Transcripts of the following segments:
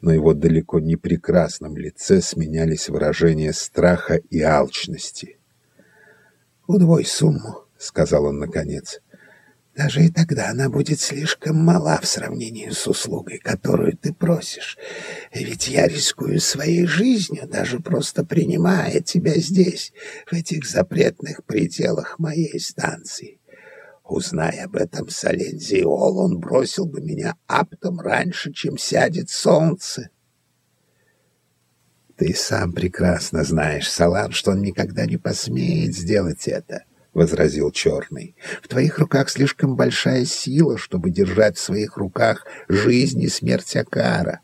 На его далеко не прекрасном лице сменялись выражения страха и алчности. «Удвой сумму», — сказал он наконец. «Даже и тогда она будет слишком мала в сравнении с услугой, которую ты просишь. Ведь я рискую своей жизнью, даже просто принимая тебя здесь, в этих запретных пределах моей станции. Узнай об этом Салензиол, он бросил бы меня аптом раньше, чем сядет солнце. Ты сам прекрасно знаешь, Салан, что он никогда не посмеет сделать это, — возразил Черный. В твоих руках слишком большая сила, чтобы держать в своих руках жизнь и смерть Акара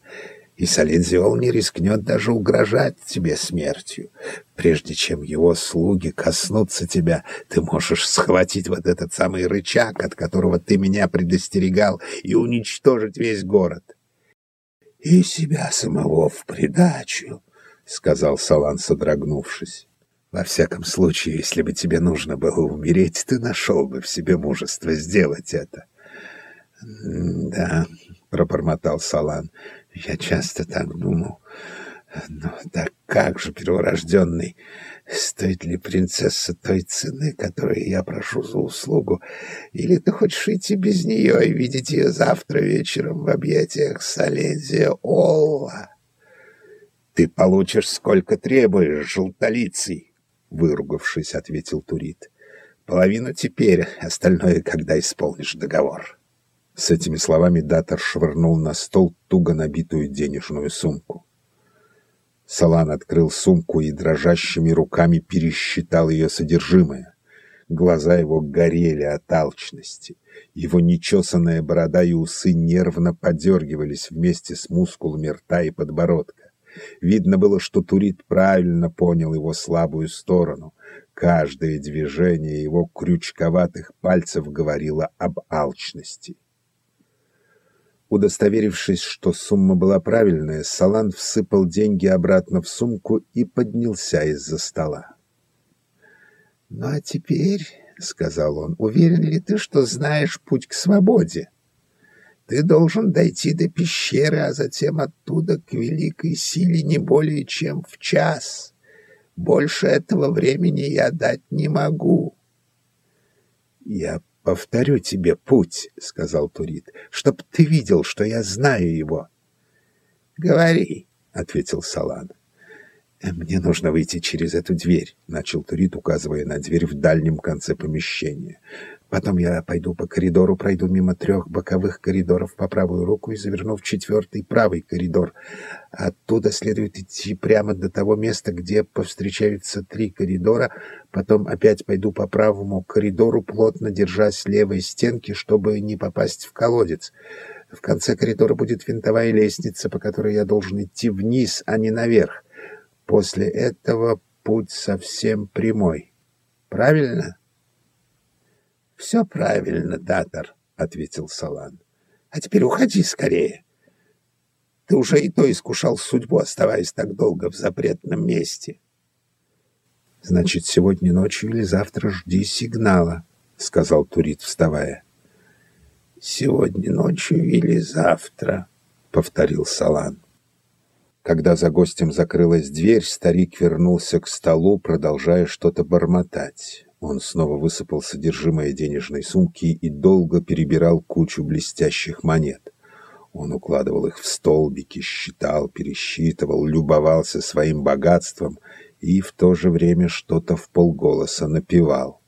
и Салензиол не рискнет даже угрожать тебе смертью. Прежде чем его слуги коснутся тебя, ты можешь схватить вот этот самый рычаг, от которого ты меня предостерегал, и уничтожить весь город. — И себя самого в придачу, — сказал Салан, содрогнувшись. — Во всяком случае, если бы тебе нужно было умереть, ты нашел бы в себе мужество сделать это. — Да, — пробормотал Салан, я часто так думал. Но да как же, перворожденный, стоит ли принцесса той цены, которую я прошу за услугу? Или ты хочешь идти без нее и видеть ее завтра вечером в объятиях Салезия Олла? Ты получишь сколько требуешь, желтолицый, выругавшись, ответил Турит. Половину теперь, остальное, когда исполнишь договор. С этими словами Датор швырнул на стол туго набитую денежную сумку. Салан открыл сумку и дрожащими руками пересчитал ее содержимое. Глаза его горели от алчности. Его нечесанная борода и усы нервно подергивались вместе с мускулами рта и подбородка. Видно было, что Турит правильно понял его слабую сторону. Каждое движение его крючковатых пальцев говорило об алчности. Удостоверившись, что сумма была правильная, Салан всыпал деньги обратно в сумку и поднялся из-за стола. «Ну а теперь, — сказал он, — уверен ли ты, что знаешь путь к свободе? Ты должен дойти до пещеры, а затем оттуда к великой силе не более чем в час. Больше этого времени я дать не могу». «Я «Повторю тебе путь», — сказал Турит, — «чтоб ты видел, что я знаю его». «Говори», — ответил Салан. «Э, «Мне нужно выйти через эту дверь», — начал Турит, указывая на дверь в дальнем конце помещения. Потом я пойду по коридору, пройду мимо трех боковых коридоров по правую руку и заверну в четвертый правый коридор. Оттуда следует идти прямо до того места, где повстречаются три коридора. Потом опять пойду по правому коридору, плотно держась левой стенки, чтобы не попасть в колодец. В конце коридора будет винтовая лестница, по которой я должен идти вниз, а не наверх. После этого путь совсем прямой. Правильно? — все правильно, Датор, ответил Салан. А теперь уходи скорее. Ты уже и то искушал судьбу, оставаясь так долго в запретном месте. Значит, сегодня ночью или завтра жди сигнала, сказал Турит, вставая. Сегодня ночью или завтра, повторил Салан. Когда за гостем закрылась дверь, старик вернулся к столу, продолжая что-то бормотать. Он снова высыпал содержимое денежной сумки и долго перебирал кучу блестящих монет. Он укладывал их в столбики, считал, пересчитывал, любовался своим богатством и в то же время что-то в полголоса напевал.